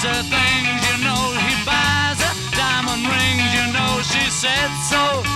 gives her things. You know he buys her diamond rings. You know she said so.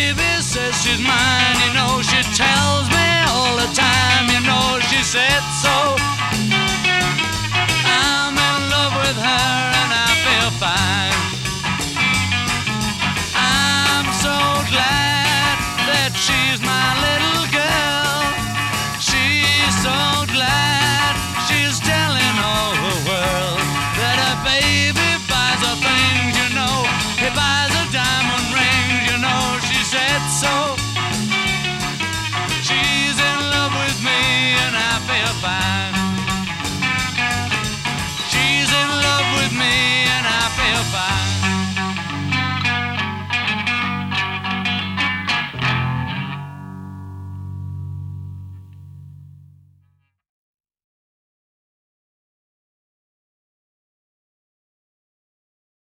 baby says she's mine. You know she tells me all the time. You know she said so. I'm in love with her and I feel fine. I'm so glad that she's my little girl. She's so glad she's telling all the world that a baby buys a thing. You know he buys.